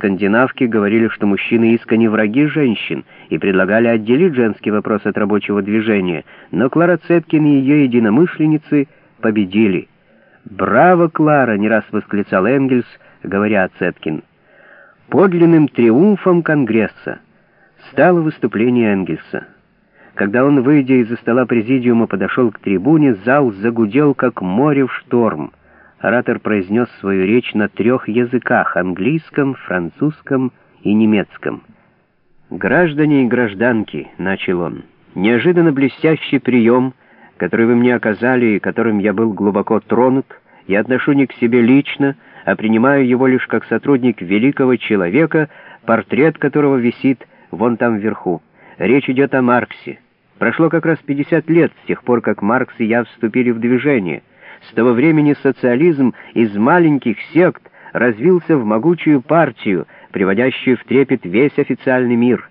скандинавки говорили, что мужчины искренне враги женщин и предлагали отделить женский вопрос от рабочего движения, но Клара Цеткин и ее единомышленницы победили. «Браво, Клара!» — не раз восклицал Энгельс, говоря о Цеткин. Подлинным триумфом Конгресса стало выступление Энгельса. Когда он, выйдя из-за стола президиума, подошел к трибуне, зал загудел, как море в шторм. Оратор произнес свою речь на трех языках — английском, французском и немецком. «Граждане и гражданки», — начал он, — «неожиданно блестящий прием, который вы мне оказали и которым я был глубоко тронут, я отношу не к себе лично, а принимаю его лишь как сотрудник великого человека, портрет которого висит вон там вверху. Речь идет о Марксе». Прошло как раз 50 лет с тех пор, как Маркс и я вступили в движение. С того времени социализм из маленьких сект развился в могучую партию, приводящую в трепет весь официальный мир.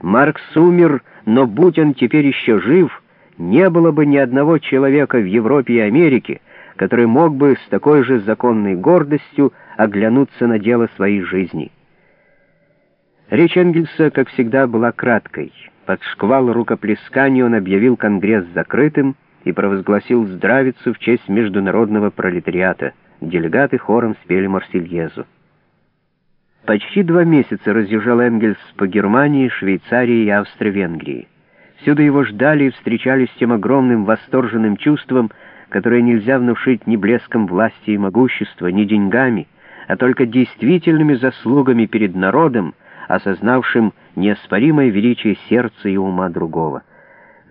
Маркс умер, но будь он теперь еще жив, не было бы ни одного человека в Европе и Америке, который мог бы с такой же законной гордостью оглянуться на дело своей жизни. Речь Энгельса, как всегда, была краткой. Под шквал рукоплесканий он объявил Конгресс закрытым и провозгласил здравицу в честь международного пролетариата. Делегаты хором спели Марсельезу. Почти два месяца разъезжал Энгельс по Германии, Швейцарии и Австро-Венгрии. Всюду его ждали и встречали с тем огромным восторженным чувством, которое нельзя внушить ни блеском власти и могущества, ни деньгами, а только действительными заслугами перед народом, осознавшим неоспоримое величие сердца и ума другого.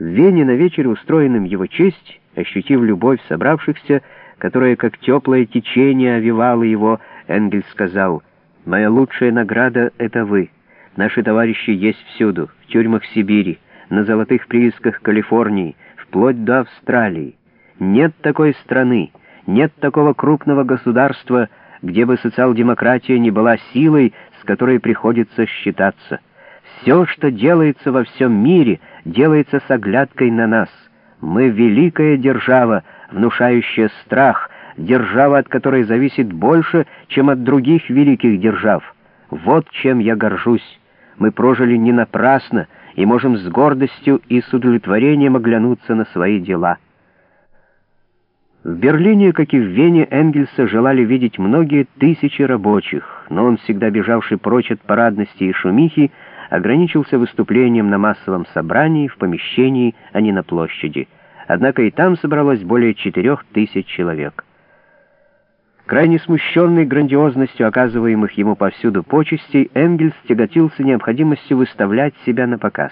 В Вене на вечере, устроенном его честь, ощутив любовь собравшихся, которая как теплое течение овивала его, Энгельс сказал, «Моя лучшая награда — это вы. Наши товарищи есть всюду, в тюрьмах Сибири, на золотых приисках Калифорнии, вплоть до Австралии. Нет такой страны, нет такого крупного государства, где бы социал-демократия не была силой, с которой приходится считаться. Все, что делается во всем мире, делается с оглядкой на нас. Мы великая держава, внушающая страх, держава, от которой зависит больше, чем от других великих держав. Вот чем я горжусь. Мы прожили не напрасно и можем с гордостью и с удовлетворением оглянуться на свои дела. В Берлине, как и в Вене, Энгельса желали видеть многие тысячи рабочих, но он, всегда бежавший прочь от парадности и шумихи, ограничился выступлением на массовом собрании в помещении, а не на площади. Однако и там собралось более четырех тысяч человек. Крайне смущенный грандиозностью оказываемых ему повсюду почестей, Энгельс тяготился необходимостью выставлять себя на показ.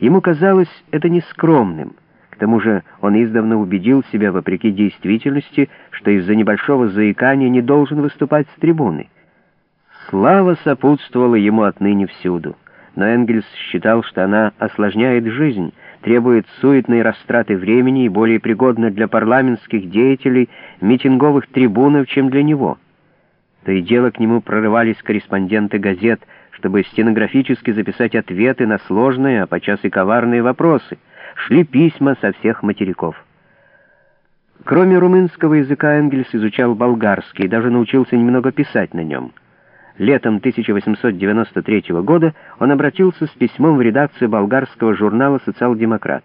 Ему казалось это нескромным — к тому же он издавна убедил себя, вопреки действительности, что из-за небольшого заикания не должен выступать с трибуны. Слава сопутствовала ему отныне всюду, но Энгельс считал, что она осложняет жизнь, требует суетной растраты времени и более пригодна для парламентских деятелей, митинговых трибунов, чем для него. То и дело к нему прорывались корреспонденты газет, чтобы стенографически записать ответы на сложные, а подчас и коварные вопросы — шли письма со всех материков. Кроме румынского языка Энгельс изучал болгарский и даже научился немного писать на нем. Летом 1893 года он обратился с письмом в редакцию болгарского журнала «Социал-демократ».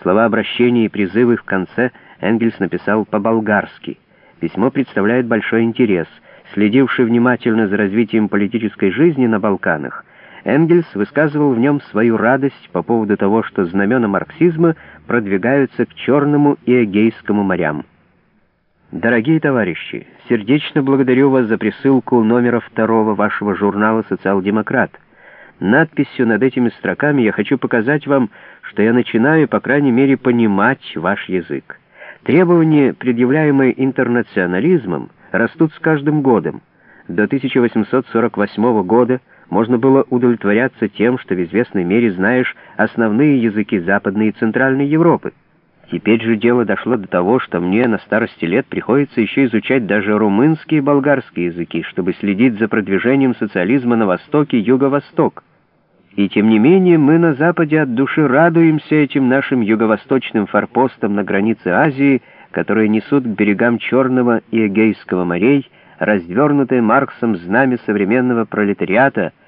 Слова обращения и призывы в конце Энгельс написал по-болгарски. Письмо представляет большой интерес. Следивший внимательно за развитием политической жизни на Балканах, Энгельс высказывал в нем свою радость по поводу того, что знамена марксизма продвигаются к Черному и Эгейскому морям. Дорогие товарищи, сердечно благодарю вас за присылку номера второго вашего журнала «Социал-демократ». Надписью над этими строками я хочу показать вам, что я начинаю, по крайней мере, понимать ваш язык. Требования, предъявляемые интернационализмом, растут с каждым годом. До 1848 года можно было удовлетворяться тем, что в известной мере знаешь основные языки Западной и Центральной Европы. Теперь же дело дошло до того, что мне на старости лет приходится еще изучать даже румынские и болгарские языки, чтобы следить за продвижением социализма на Востоке Юго-Восток. И тем не менее мы на Западе от души радуемся этим нашим юго-восточным форпостам на границе Азии, которые несут к берегам Черного и Эгейского морей, развернутое Марксом знамя современного пролетариата —